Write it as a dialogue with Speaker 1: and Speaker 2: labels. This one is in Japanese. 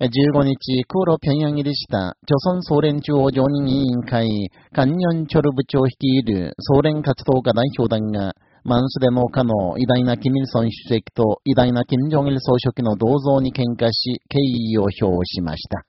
Speaker 1: 15日、空路平壌入りした、朝鮮総連中央常任委員会、カンニョンチョル部長率いる総連活動家代表団が、マンスデモカの偉大なキム・イルソン主席と偉大なキム・ジョンイル総書記の銅像に喧嘩し、敬意を表しました。